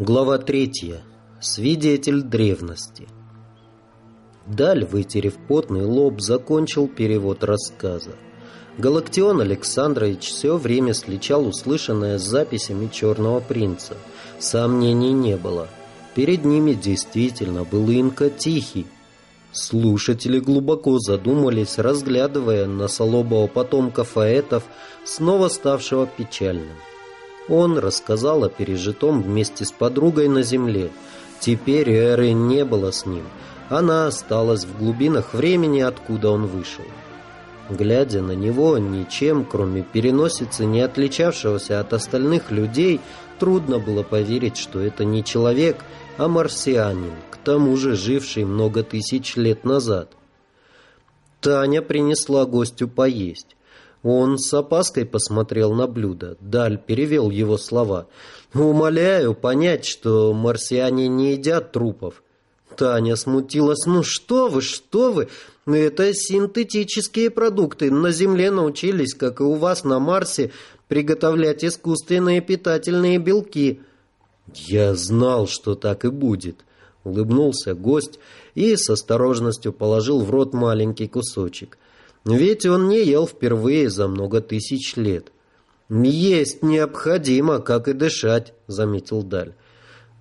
Глава третья. Свидетель древности. Даль, вытерев потный лоб, закончил перевод рассказа. Галактион Александрович все время сличал услышанное с записями «Черного принца». Сомнений не было. Перед ними действительно был инка Тихий. Слушатели глубоко задумались, разглядывая на солобого потомка фаэтов, снова ставшего печальным. Он рассказал о пережитом вместе с подругой на земле. Теперь Эры не было с ним. Она осталась в глубинах времени, откуда он вышел. Глядя на него, ничем, кроме переносицы, не отличавшегося от остальных людей, трудно было поверить, что это не человек, а марсианин, к тому же живший много тысяч лет назад. Таня принесла гостю поесть. Он с опаской посмотрел на блюдо. Даль перевел его слова. «Умоляю понять, что марсиане не едят трупов». Таня смутилась. «Ну что вы, что вы? Это синтетические продукты. На Земле научились, как и у вас на Марсе, приготовлять искусственные питательные белки». «Я знал, что так и будет», — улыбнулся гость и с осторожностью положил в рот маленький кусочек — ведь он не ел впервые за много тысяч лет. «Есть необходимо, как и дышать», — заметил Даль.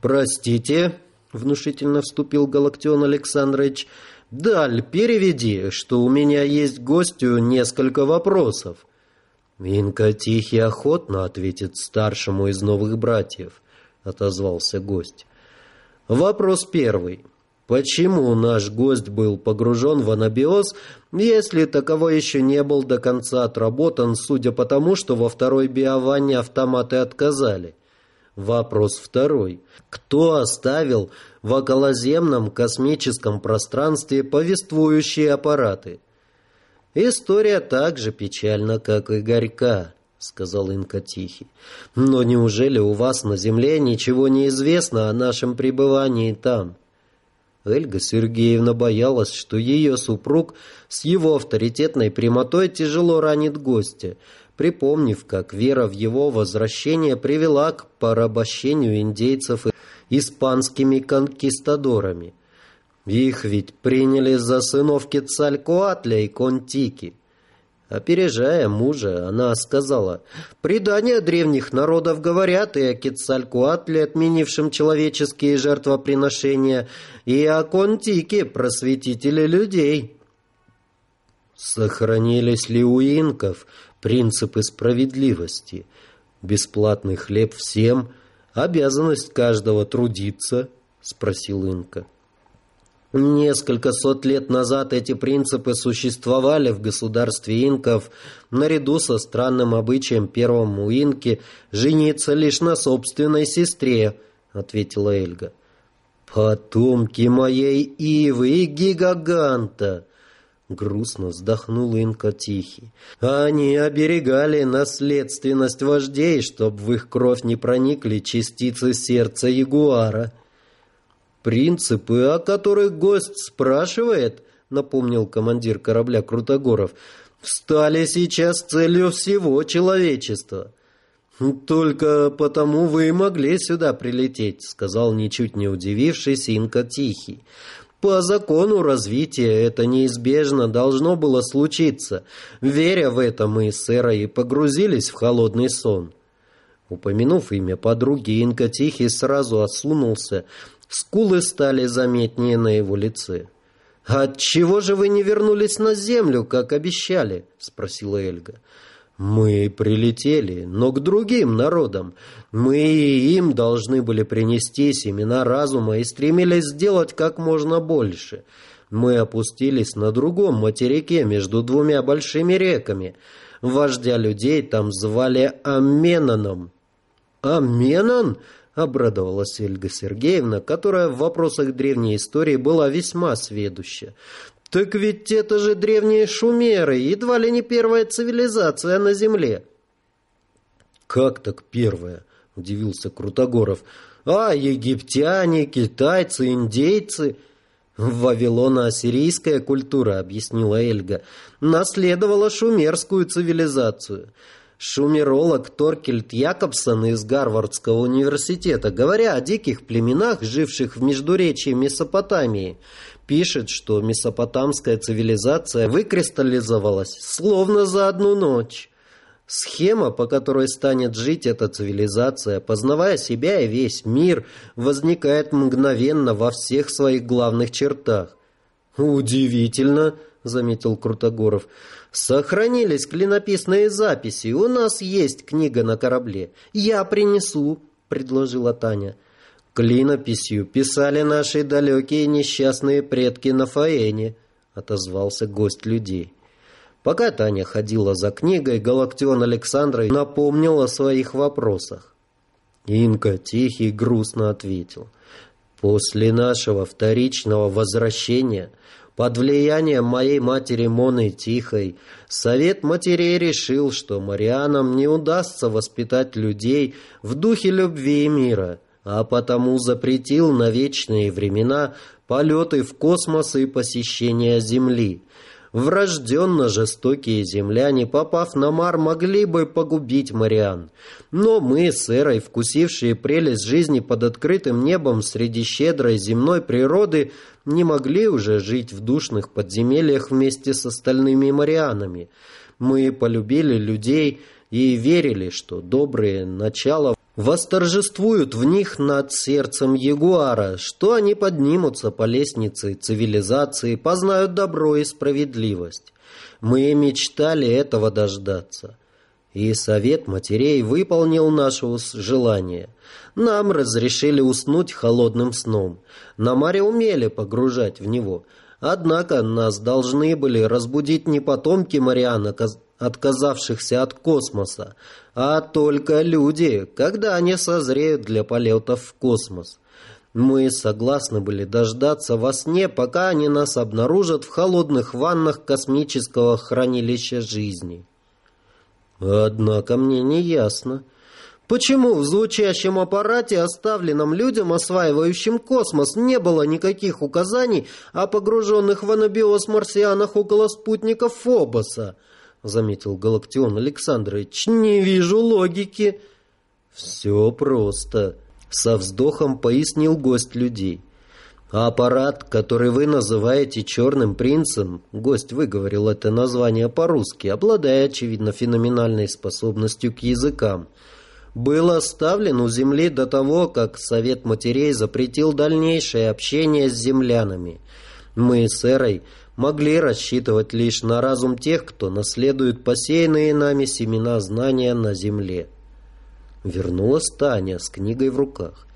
«Простите», — внушительно вступил Галактион Александрович, «Даль, переведи, что у меня есть гостю несколько вопросов». «Инка Тихий охотно ответит старшему из новых братьев», — отозвался гость. «Вопрос первый. Почему наш гость был погружен в анабиоз, если таковой еще не был до конца отработан, судя по тому, что во второй биованне автоматы отказали? Вопрос второй. Кто оставил в околоземном космическом пространстве повествующие аппараты? История так же печальна, как и горька, сказал Инка Тихий. Но неужели у вас на Земле ничего не известно о нашем пребывании там? Эльга Сергеевна боялась, что ее супруг с его авторитетной прямотой тяжело ранит гостя, припомнив, как вера в его возвращение привела к порабощению индейцев испанскими конкистадорами. Их ведь приняли за сынов Кецалькоатля и Контики. Опережая мужа, она сказала, «Предания древних народов говорят и о Кецалькуатле, отменившем человеческие жертвоприношения, и о Контике, просветителе людей». Сохранились ли у инков принципы справедливости? Бесплатный хлеб всем, обязанность каждого трудиться? Спросил инка. Несколько сот лет назад эти принципы существовали в государстве инков, наряду со странным обычаем первому инке жениться лишь на собственной сестре, ответила Эльга. Потомки моей Ивы и Гигаганта, грустно вздохнул инка Тихий. Они оберегали наследственность вождей, чтобы в их кровь не проникли частицы сердца ягуара. «Принципы, о которых гость спрашивает», — напомнил командир корабля Крутогоров, «стали сейчас целью всего человечества». «Только потому вы и могли сюда прилететь», — сказал ничуть не удивившись Инка Тихий. «По закону развития это неизбежно должно было случиться. Веря в это, мы с Эрой погрузились в холодный сон». Упомянув имя подруги, Инка Тихий сразу осунулся, Скулы стали заметнее на его лице. «Отчего же вы не вернулись на землю, как обещали?» — спросила Эльга. «Мы прилетели, но к другим народам. Мы им должны были принести семена разума и стремились сделать как можно больше. Мы опустились на другом материке между двумя большими реками. Вождя людей там звали Аменаном». «Аменон?» Обрадовалась Ольга Сергеевна, которая в вопросах древней истории была весьма сведуща. «Так ведь это же древние шумеры, едва ли не первая цивилизация на Земле». «Как так первая?» — удивился Крутогоров. «А египтяне, китайцы, индейцы...» «Вавилоно-ассирийская культура», — объяснила Эльга, — «наследовала шумерскую цивилизацию». Шумеролог Торкельт Якобсон из Гарвардского университета, говоря о диких племенах, живших в междуречии Месопотамии, пишет, что месопотамская цивилизация выкристаллизовалась словно за одну ночь. Схема, по которой станет жить эта цивилизация, познавая себя и весь мир, возникает мгновенно во всех своих главных чертах. «Удивительно», — заметил Крутогоров. «Сохранились клинописные записи. У нас есть книга на корабле. Я принесу», — предложила Таня. «Клинописью писали наши далекие несчастные предки на Фаэне», — отозвался гость людей. Пока Таня ходила за книгой, Галактион Александрович напомнил о своих вопросах. Инка тихий грустно ответил. «После нашего вторичного возвращения под влиянием моей матери Моны Тихой Совет матерей решил, что Марианам не удастся воспитать людей в духе любви и мира, а потому запретил на вечные времена полеты в космос и посещение Земли. Врожденно жестокие земляне, попав на Мар, могли бы погубить Мариан. Но мы с Эрой, вкусившие прелесть жизни под открытым небом среди щедрой земной природы, не могли уже жить в душных подземельях вместе с остальными Марианами. Мы полюбили людей и верили, что добрые начала восторжествуют в них над сердцем ягуара, что они поднимутся по лестнице цивилизации, познают добро и справедливость. Мы мечтали этого дождаться. И совет матерей выполнил наше желание. Нам разрешили уснуть холодным сном. На море умели погружать в него. Однако нас должны были разбудить не потомки Мариана, отказавшихся от космоса, а только люди, когда они созреют для полетов в космос. Мы согласны были дождаться во сне, пока они нас обнаружат в холодных ваннах космического хранилища жизни. Однако мне не ясно, почему в звучащем аппарате, оставленном людям, осваивающим космос, не было никаких указаний о погруженных в анабиоз марсианах около спутников Фобоса –— заметил Галактион Александрович. «Не вижу логики». «Все просто», — со вздохом пояснил гость людей. «Аппарат, который вы называете «Черным принцем», — гость выговорил это название по-русски, обладая, очевидно, феноменальной способностью к языкам, был оставлен у Земли до того, как Совет матерей запретил дальнейшее общение с землянами. Мы с Эрой могли рассчитывать лишь на разум тех, кто наследует посеянные нами семена знания на земле. Вернулась Таня с книгой в руках.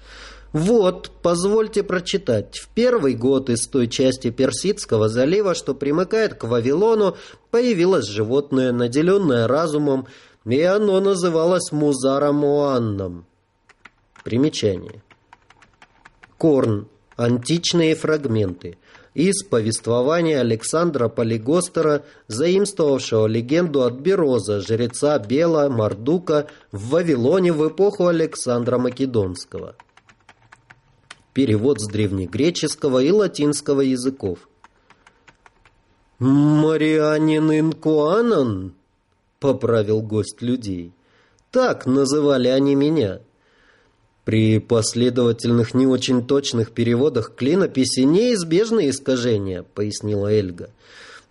Вот, позвольте прочитать. В первый год из той части Персидского залива, что примыкает к Вавилону, появилось животное, наделенное разумом, и оно называлось Музаром Уанном. Примечание. Корн. Античные фрагменты из повествования Александра Полигостера, заимствовавшего легенду от Бероза, жреца Бела Мардука в Вавилоне в эпоху Александра Македонского. Перевод с древнегреческого и латинского языков. «Марианин Инкуанан?» — поправил гость людей. «Так называли они меня». При последовательных не очень точных переводах клинописи неизбежны искажения, пояснила Эльга.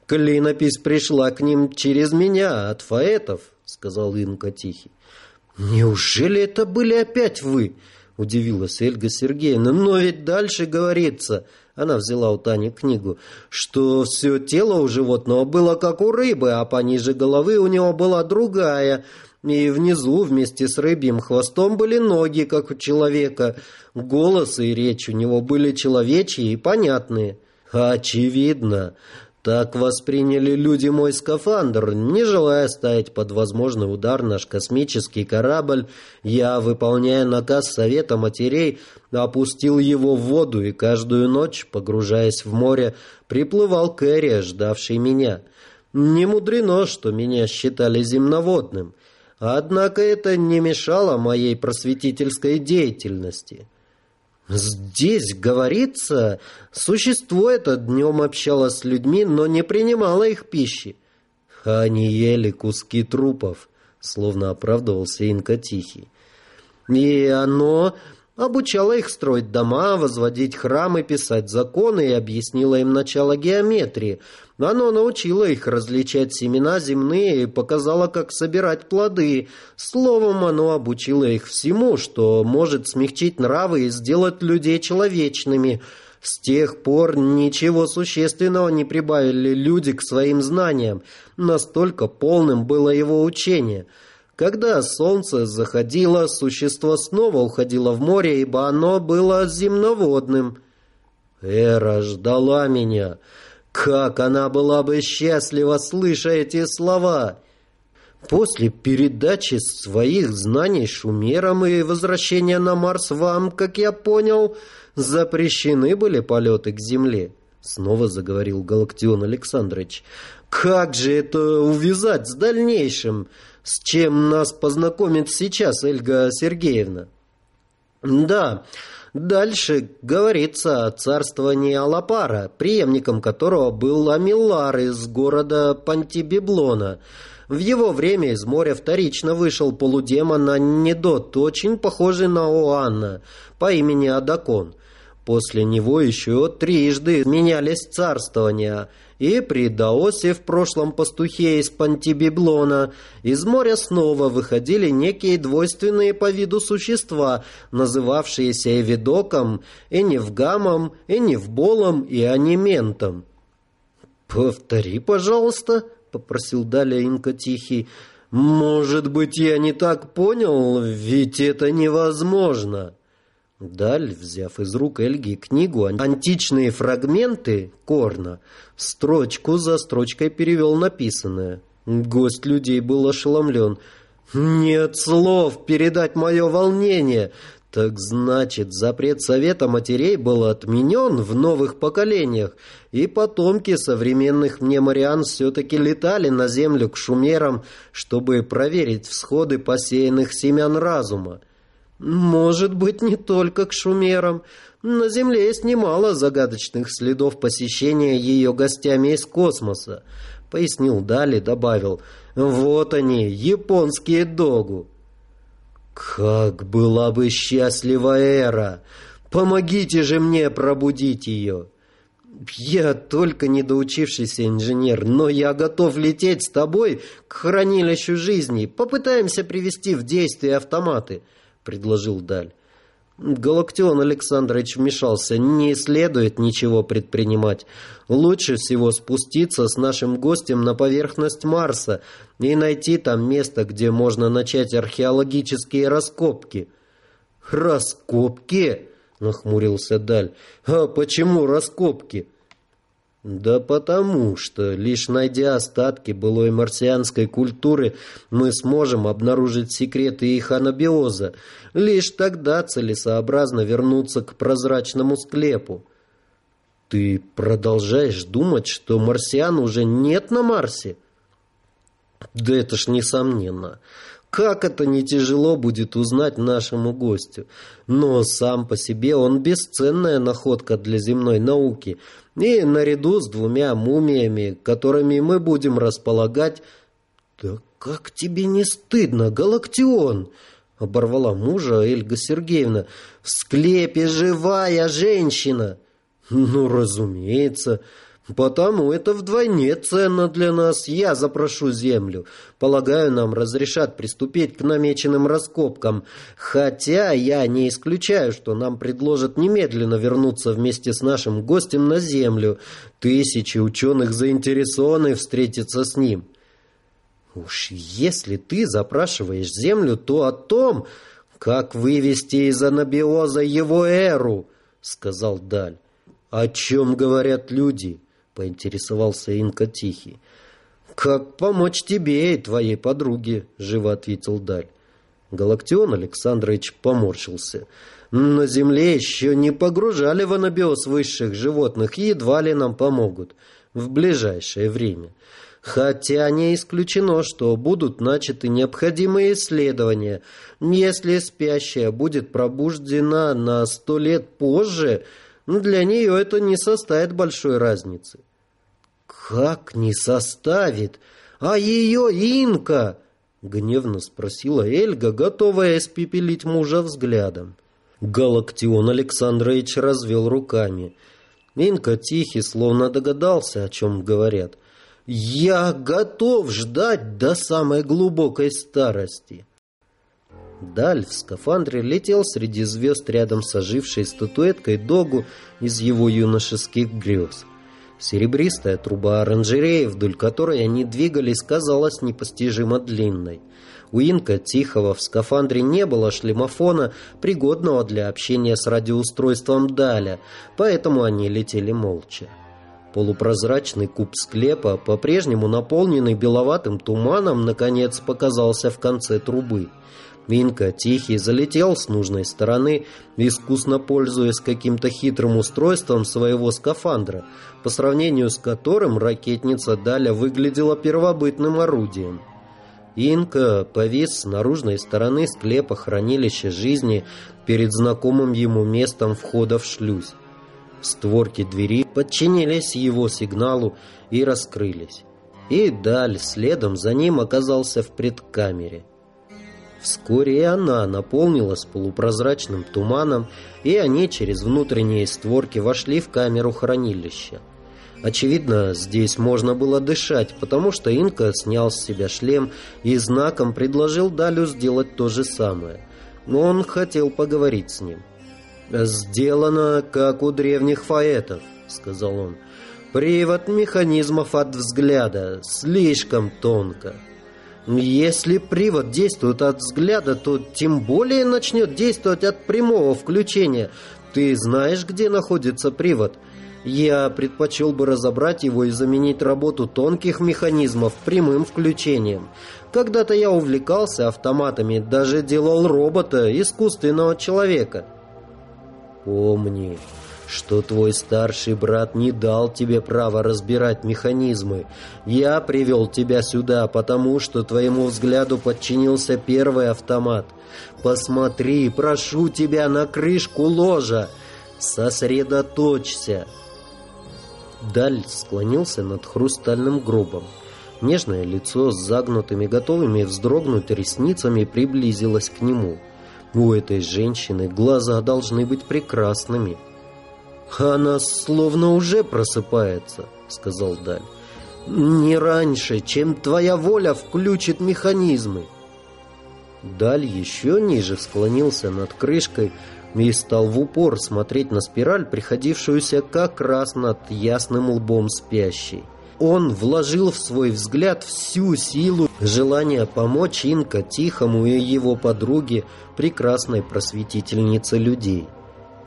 Клинопись пришла к ним через меня, от фаэтов, сказал Инка Тихий. Неужели это были опять вы? Удивилась Эльга Сергеевна. Но ведь дальше говорится, она взяла у Тани книгу, что все тело у животного было как у рыбы, а пониже головы у него была другая – и внизу вместе с рыбьим хвостом были ноги, как у человека. Голос и речь у него были человечьи и понятные. Очевидно. Так восприняли люди мой скафандр. Не желая ставить под возможный удар наш космический корабль, я, выполняя наказ Совета матерей, опустил его в воду и каждую ночь, погружаясь в море, приплывал к Эре, ждавший меня. Не мудрено, что меня считали земноводным. Однако это не мешало моей просветительской деятельности. Здесь, говорится, существо это днем общалось с людьми, но не принимало их пищи. Они ели куски трупов, словно оправдывался Инка Тихий. И оно обучало их строить дома, возводить храмы, писать законы и объяснило им начало геометрии. Оно научило их различать семена земные и показало, как собирать плоды. Словом, оно обучило их всему, что может смягчить нравы и сделать людей человечными – с тех пор ничего существенного не прибавили люди к своим знаниям. Настолько полным было его учение. Когда солнце заходило, существо снова уходило в море, ибо оно было земноводным. Эра ждала меня. Как она была бы счастлива, слыша эти слова! После передачи своих знаний шумерам и возвращения на Марс вам, как я понял, запрещены были полеты к Земле. Снова заговорил Галактион Александрович. Как же это увязать с дальнейшим? С чем нас познакомит сейчас Эльга Сергеевна? Да, дальше говорится о царствовании Алапара, преемником которого был Амилар из города Пантибиблона. В его время из моря вторично вышел полудемон Аннедот, очень похожий на Оанна, по имени Адакон. После него еще трижды менялись царствования, и при Даосе в прошлом пастухе из Пантибиблона из моря снова выходили некие двойственные по виду существа, называвшиеся Эвидоком, Эневгамом, Эневболом и Аниментом. «Повтори, пожалуйста», — попросил далее Инка Тихий. «Может быть, я не так понял, ведь это невозможно». Даль, взяв из рук Эльги книгу «Античные фрагменты» Корна, строчку за строчкой перевел написанное. Гость людей был ошеломлен. «Нет слов передать мое волнение!» Так значит, запрет Совета матерей был отменен в новых поколениях, и потомки современных мнемориан все-таки летали на Землю к шумерам, чтобы проверить всходы посеянных семян разума. Может быть, не только к шумерам. На Земле есть немало загадочных следов посещения ее гостями из космоса. Пояснил Дали, добавил. Вот они, японские догу. Как была бы счастлива Эра! Помогите же мне пробудить ее! Я только недоучившийся инженер, но я готов лететь с тобой к хранилищу жизни. Попытаемся привести в действие автоматы. — предложил Даль. Галактион Александрович вмешался. «Не следует ничего предпринимать. Лучше всего спуститься с нашим гостем на поверхность Марса и найти там место, где можно начать археологические раскопки». «Раскопки?» — нахмурился Даль. «А почему раскопки?» Да потому что, лишь найдя остатки былой марсианской культуры, мы сможем обнаружить секреты их анабиоза. Лишь тогда целесообразно вернуться к прозрачному склепу. Ты продолжаешь думать, что марсиан уже нет на Марсе? Да это ж несомненно. Как это не тяжело будет узнать нашему гостю. Но сам по себе он бесценная находка для земной науки. И наряду с двумя мумиями, которыми мы будем располагать... «Да как тебе не стыдно, Галактион?» — оборвала мужа Эльга Сергеевна. «В склепе живая женщина!» «Ну, разумеется!» Потому это вдвойне ценно для нас. Я запрошу землю. Полагаю, нам разрешат приступить к намеченным раскопкам. Хотя я не исключаю, что нам предложат немедленно вернуться вместе с нашим гостем на землю. Тысячи ученых заинтересованы встретиться с ним. Уж если ты запрашиваешь землю, то о том, как вывести из анабиоза его эру, сказал Даль. О чем говорят люди? — поинтересовался Инка Тихий. «Как помочь тебе и твоей подруге?» — живо ответил Даль. Галактион Александрович поморщился. «На Земле еще не погружали в анабиоз высших животных и едва ли нам помогут в ближайшее время. Хотя не исключено, что будут начаты необходимые исследования. Если спящая будет пробуждена на сто лет позже, но для нее это не составит большой разницы. Как не составит? А ее инка? Гневно спросила Эльга, готовая испепелить мужа взглядом. Галактион Александрович развел руками. Инка тихий, словно догадался, о чем говорят. «Я готов ждать до самой глубокой старости». Даль в скафандре летел среди звезд рядом с ожившей статуэткой Догу из его юношеских грез. Серебристая труба оранжереи, вдоль которой они двигались, казалась непостижимо длинной. У Инка Тихого в скафандре не было шлемофона, пригодного для общения с радиоустройством Даля, поэтому они летели молча. Полупрозрачный куб склепа, по-прежнему наполненный беловатым туманом, наконец показался в конце трубы – Винка, тихий, залетел с нужной стороны, искусно пользуясь каким-то хитрым устройством своего скафандра, по сравнению с которым ракетница Даля выглядела первобытным орудием. Инка повис с наружной стороны склепа хранилища жизни перед знакомым ему местом входа в шлюз. Створки двери подчинились его сигналу и раскрылись. И Даль следом за ним оказался в предкамере. Вскоре и она наполнилась полупрозрачным туманом, и они через внутренние створки вошли в камеру хранилища. Очевидно, здесь можно было дышать, потому что Инка снял с себя шлем и знаком предложил Далю сделать то же самое. Но он хотел поговорить с ним. «Сделано, как у древних фаэтов», — сказал он. «Привод механизмов от взгляда слишком тонко». Если привод действует от взгляда, то тем более начнет действовать от прямого включения. Ты знаешь, где находится привод? Я предпочел бы разобрать его и заменить работу тонких механизмов прямым включением. Когда-то я увлекался автоматами, даже делал робота, искусственного человека. Помни, что твой старший брат не дал тебе права разбирать механизмы. Я привел тебя сюда, потому что твоему взгляду подчинился первый автомат. Посмотри, прошу тебя, на крышку ложа. Сосредоточься. Даль склонился над хрустальным гробом. Нежное лицо с загнутыми, готовыми вздрогнуть ресницами приблизилось к нему. У этой женщины глаза должны быть прекрасными. «Она словно уже просыпается», — сказал Даль. «Не раньше, чем твоя воля включит механизмы». Даль еще ниже склонился над крышкой и стал в упор смотреть на спираль, приходившуюся как раз над ясным лбом спящей. Он вложил в свой взгляд всю силу желания помочь Инка Тихому и его подруге, прекрасной просветительнице людей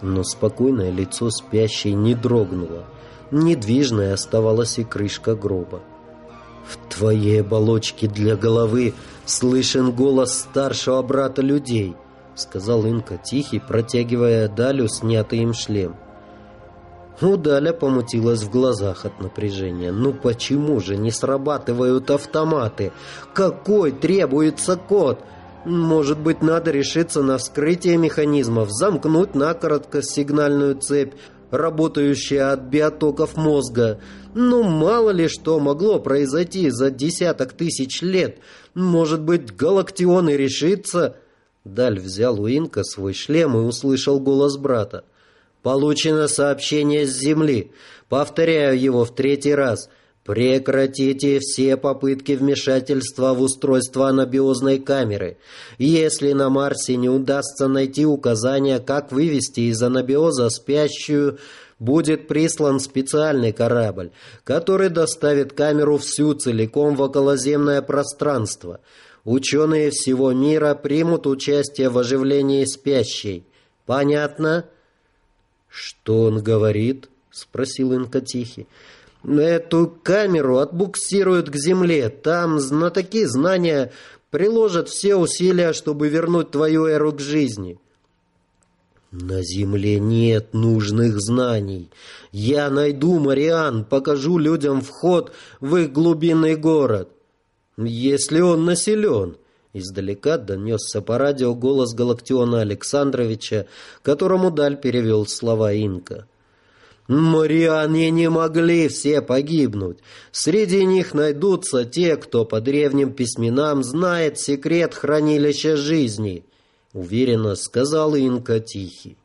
но спокойное лицо спящей не дрогнуло. Недвижной оставалась и крышка гроба. «В твоей оболочке для головы слышен голос старшего брата людей», сказал Инка тихий, протягивая Далю снятый им шлем. У Даля помутилась в глазах от напряжения. «Ну почему же не срабатывают автоматы? Какой требуется код?» Может быть, надо решиться на вскрытие механизмов, замкнуть накоротко сигнальную цепь, работающую от биотоков мозга. Ну, мало ли что могло произойти за десяток тысяч лет. Может быть, Галактион и решится... Даль взял у Инка свой шлем и услышал голос брата. «Получено сообщение с Земли. Повторяю его в третий раз. Прекратите все попытки вмешательства в устройство анабиозной камеры. Если на Марсе не удастся найти указания, как вывести из анабиоза спящую, будет прислан специальный корабль, который доставит камеру всю целиком в околоземное пространство. Ученые всего мира примут участие в оживлении спящей. Понятно? Что он говорит? спросил Инкотихи. Эту камеру отбуксируют к земле. Там знатоки знания приложат все усилия, чтобы вернуть твою эру к жизни. На земле нет нужных знаний. Я найду Мариан, покажу людям вход в их глубинный город. Если он населен. Издалека донесся по радио голос Галактиона Александровича, которому Даль перевел слова Инка. Мариане не могли все погибнуть. Среди них найдутся те, кто по древним письменам знает секрет хранилища жизни, уверенно сказал Инка Тихий.